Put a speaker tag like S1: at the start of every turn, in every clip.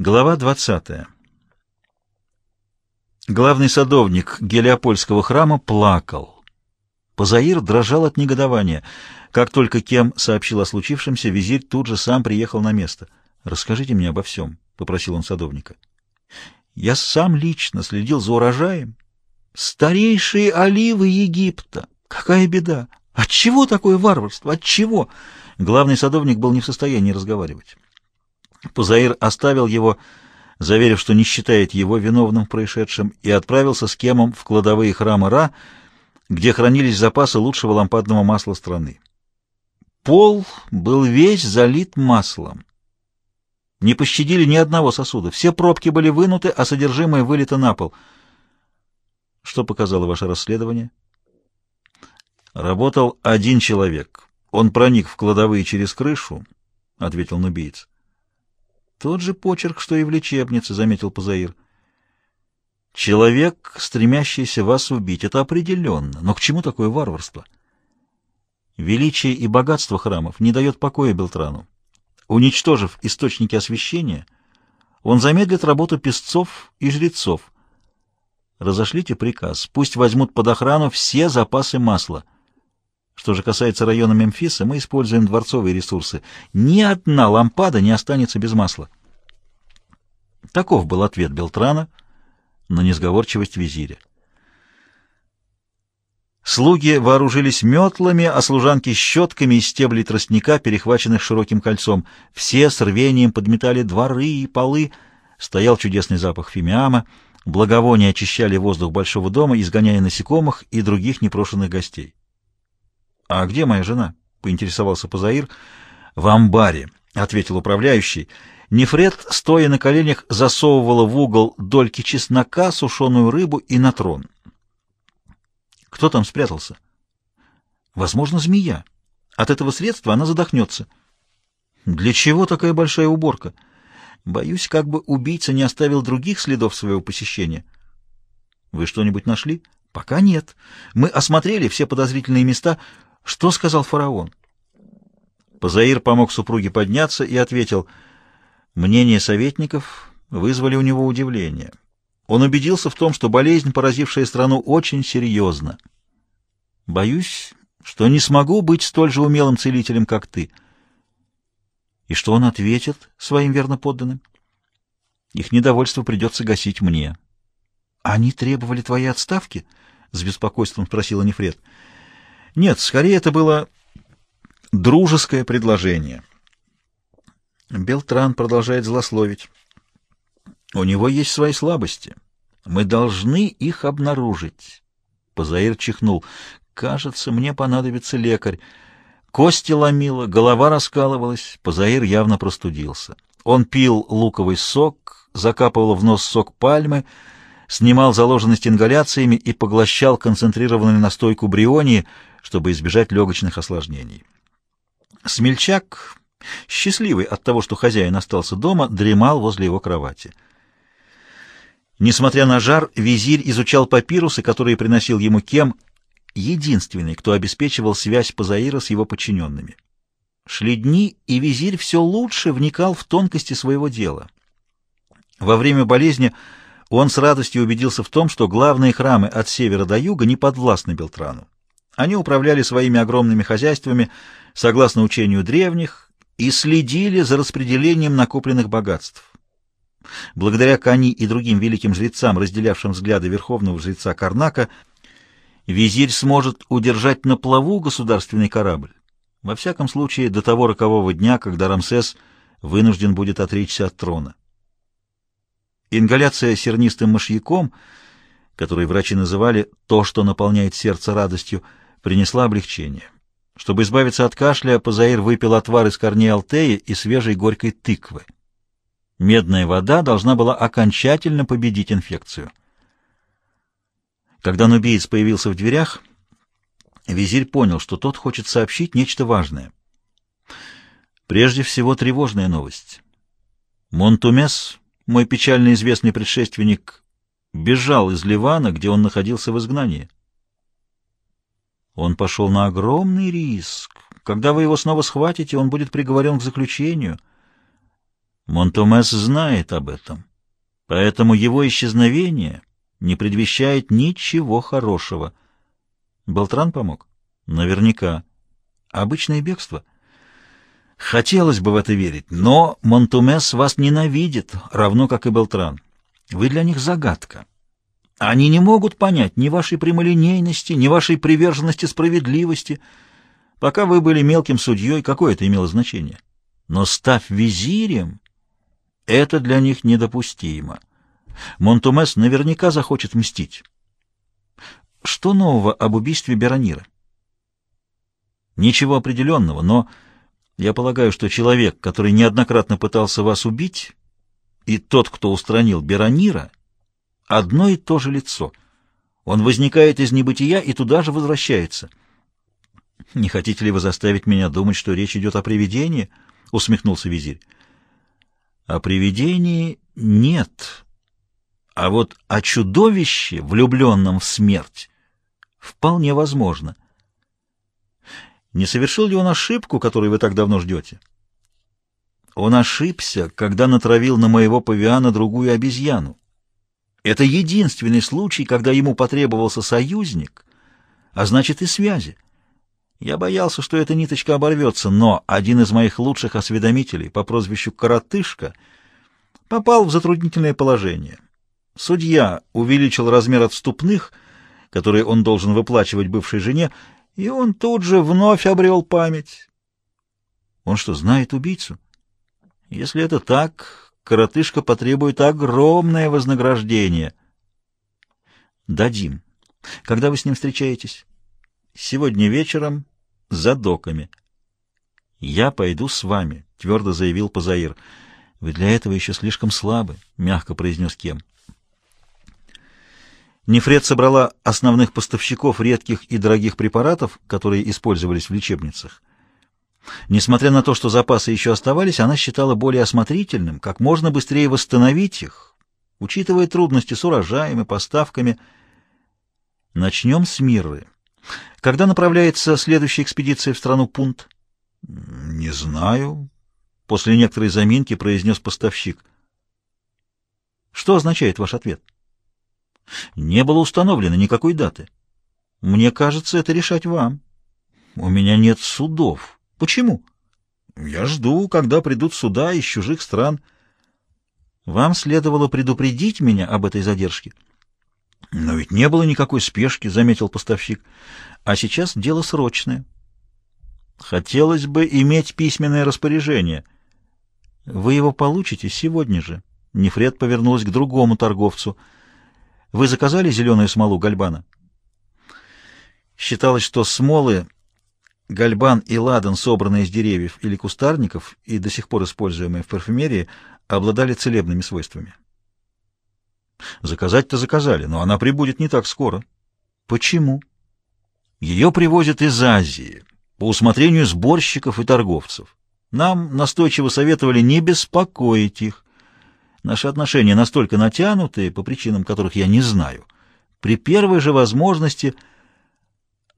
S1: Глава 20. Главный садовник Гелиопольского храма плакал. Позаир дрожал от негодования. Как только Кем сообщил о случившемся, визирь тут же сам приехал на место. «Расскажите мне обо всем», — попросил он садовника. «Я сам лично следил за урожаем. Старейшие оливы Египта. Какая беда! Отчего такое варварство? Отчего?» Главный садовник был не в состоянии разговаривать. Пузаир оставил его, заверив, что не считает его виновным в происшедшем, и отправился с Кемом в кладовые храма Ра, где хранились запасы лучшего лампадного масла страны. Пол был весь залит маслом. Не пощадили ни одного сосуда. Все пробки были вынуты, а содержимое вылито на пол. Что показало ваше расследование? Работал один человек. Он проник в кладовые через крышу, — ответил нубиец. Тот же почерк, что и в лечебнице, — заметил Пазаир. Человек, стремящийся вас убить, это определенно. Но к чему такое варварство? Величие и богатство храмов не дает покоя Белтрану. Уничтожив источники освещения, он замедлит работу песцов и жрецов. Разошлите приказ, пусть возьмут под охрану все запасы масла. Что же касается района Мемфиса, мы используем дворцовые ресурсы. Ни одна лампада не останется без масла. Таков был ответ Белтрана на несговорчивость визиря. Слуги вооружились метлами, а служанки — щетками из стеблей тростника, перехваченных широким кольцом. Все с рвением подметали дворы и полы. Стоял чудесный запах фимиама. Благовония очищали воздух большого дома, изгоняя насекомых и других непрошенных гостей. — А где моя жена? — поинтересовался Пазаир. — В амбаре, — ответил управляющий. Нефред, стоя на коленях, засовывала в угол дольки чеснока, сушеную рыбу и натрон. Кто там спрятался? Возможно, змея. От этого средства она задохнется. Для чего такая большая уборка? Боюсь, как бы убийца не оставил других следов своего посещения. Вы что-нибудь нашли? Пока нет. Мы осмотрели все подозрительные места. Что сказал фараон? Позаир помог супруге подняться и ответил — Мнения советников вызвали у него удивление. Он убедился в том, что болезнь, поразившая страну, очень серьезна. «Боюсь, что не смогу быть столь же умелым целителем, как ты». И что он ответит своим верноподданным? Их недовольство придется гасить мне. «Они требовали твоей отставки?» — с беспокойством спросила Нефред. «Нет, скорее это было дружеское предложение». Белтран продолжает злословить. У него есть свои слабости. Мы должны их обнаружить. Позаир чихнул. Кажется, мне понадобится лекарь. Кости ломило, голова раскалывалась. Позаир явно простудился. Он пил луковый сок, закапывал в нос сок пальмы, снимал заложенность ингаляциями и поглощал концентрированную настойку брионии, чтобы избежать легочных осложнений. Смельчак счастливый от того, что хозяин остался дома, дремал возле его кровати. Несмотря на жар, визирь изучал папирусы, которые приносил ему Кем, единственный, кто обеспечивал связь Пазаира с его подчиненными. Шли дни, и визирь все лучше вникал в тонкости своего дела. Во время болезни он с радостью убедился в том, что главные храмы от севера до юга не подвластны Белтрану. Они управляли своими огромными хозяйствами согласно учению древних, и следили за распределением накопленных богатств. Благодаря Кани и другим великим жрецам, разделявшим взгляды верховного жреца Карнака, визирь сможет удержать на плаву государственный корабль. Во всяком случае, до того рокового дня, когда Рамсес вынужден будет отречься от трона. Ингаляция сернистым мышьяком, который врачи называли «то, что наполняет сердце радостью», принесла облегчение. Чтобы избавиться от кашля, Пазаир выпил отвар из корней алтея и свежей горькой тыквы. Медная вода должна была окончательно победить инфекцию. Когда нубиец появился в дверях, визирь понял, что тот хочет сообщить нечто важное. Прежде всего, тревожная новость. Монтумес, мой печально известный предшественник, бежал из Ливана, где он находился в изгнании. Он пошел на огромный риск. Когда вы его снова схватите, он будет приговорен к заключению. Монтомес знает об этом, поэтому его исчезновение не предвещает ничего хорошего. Белтран помог? Наверняка. Обычное бегство? Хотелось бы в это верить, но Монтумес вас ненавидит, равно как и Белтран. Вы для них загадка. Они не могут понять ни вашей прямолинейности, ни вашей приверженности справедливости. Пока вы были мелким судьей, какое это имело значение? Но став визирем, это для них недопустимо. Монтумес наверняка захочет мстить. Что нового об убийстве Беронира? Ничего определенного, но я полагаю, что человек, который неоднократно пытался вас убить, и тот, кто устранил Беронира, одно и то же лицо. Он возникает из небытия и туда же возвращается. «Не хотите ли вы заставить меня думать, что речь идет о привидении?» — усмехнулся визирь. «О привидении нет, а вот о чудовище, влюбленном в смерть, вполне возможно». Не совершил ли он ошибку, которую вы так давно ждете? Он ошибся, когда натравил на моего павиана другую обезьяну. Это единственный случай, когда ему потребовался союзник, а значит и связи. Я боялся, что эта ниточка оборвется, но один из моих лучших осведомителей по прозвищу Коротышка попал в затруднительное положение. Судья увеличил размер отступных, которые он должен выплачивать бывшей жене, и он тут же вновь обрел память. Он что, знает убийцу? Если это так, коротышка потребует огромное вознаграждение. Дадим. Когда вы с ним встречаетесь? Сегодня вечером за доками. Я пойду с вами, твердо заявил Пазаир. Вы для этого еще слишком слабы, мягко произнес Кем. Нефред собрала основных поставщиков редких и дорогих препаратов, которые использовались в лечебницах. Несмотря на то, что запасы еще оставались, она считала более осмотрительным, как можно быстрее восстановить их, учитывая трудности с урожаем и поставками. Начнем с Мирры. Когда направляется следующая экспедиция в страну Пунт? — Не знаю. После некоторой заминки произнес поставщик. — Что означает ваш ответ? — не было установлено никакой даты. Мне кажется, это решать вам. У меня нет судов. Почему? Я жду, когда придут суда из чужих стран. Вам следовало предупредить меня об этой задержке. Но ведь не было никакой спешки, заметил поставщик. А сейчас дело срочное. Хотелось бы иметь письменное распоряжение. Вы его получите сегодня же. Нефред повернулась к другому торговцу — вы заказали зеленую смолу гальбана? Считалось, что смолы гальбан и ладан, собранные из деревьев или кустарников и до сих пор используемые в парфюмерии, обладали целебными свойствами. Заказать-то заказали, но она прибудет не так скоро. Почему? Ее привозят из Азии по усмотрению сборщиков и торговцев. Нам настойчиво советовали не беспокоить их, Наши отношения настолько натянутые, по причинам которых я не знаю. При первой же возможности... —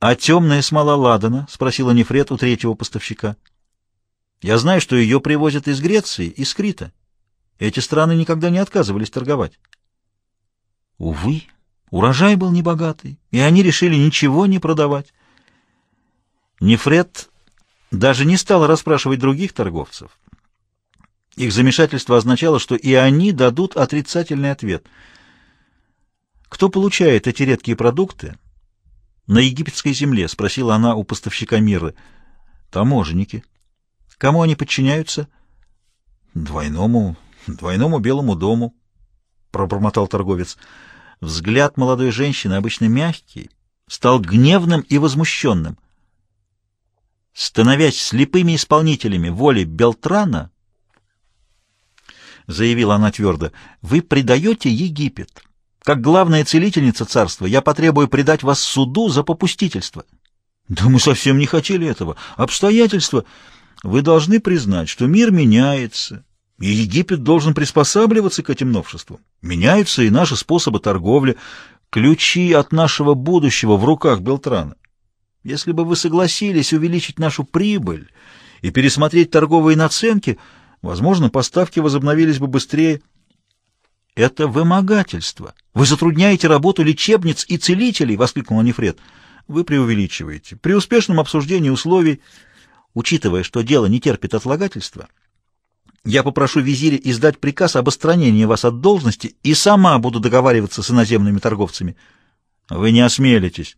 S1: А темная смола ладана? — спросила Нефред у третьего поставщика. — Я знаю, что ее привозят из Греции, из Крита. Эти страны никогда не отказывались торговать. Увы, урожай был небогатый, и они решили ничего не продавать. Нефред даже не стала расспрашивать других торговцев. Их замешательство означало, что и они дадут отрицательный ответ. «Кто получает эти редкие продукты?» «На египетской земле», — спросила она у поставщика Миры. «Таможенники». «Кому они подчиняются?» «Двойному, двойному Белому дому», — пробормотал торговец. Взгляд молодой женщины, обычно мягкий, стал гневным и возмущенным. Становясь слепыми исполнителями воли Белтрана, заявила она твердо, — вы предаете Египет. Как главная целительница царства я потребую предать вас суду за попустительство. Да мы совсем не хотели этого. Обстоятельства. Вы должны признать, что мир меняется, и Египет должен приспосабливаться к этим новшествам. Меняются и наши способы торговли. Ключи от нашего будущего в руках Белтрана. Если бы вы согласились увеличить нашу прибыль и пересмотреть торговые наценки — Возможно, поставки возобновились бы быстрее. «Это вымогательство. Вы затрудняете работу лечебниц и целителей!» — воскликнул Нефред. «Вы преувеличиваете. При успешном обсуждении условий, учитывая, что дело не терпит отлагательства, я попрошу визиря издать приказ об отстранении вас от должности и сама буду договариваться с иноземными торговцами. Вы не осмелитесь.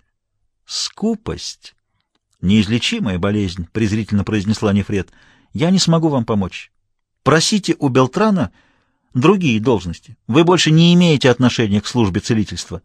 S1: Скупость — неизлечимая болезнь, — презрительно произнесла Нефред. Я не смогу вам помочь. Просите у Белтрана другие должности. Вы больше не имеете отношения к службе целительства.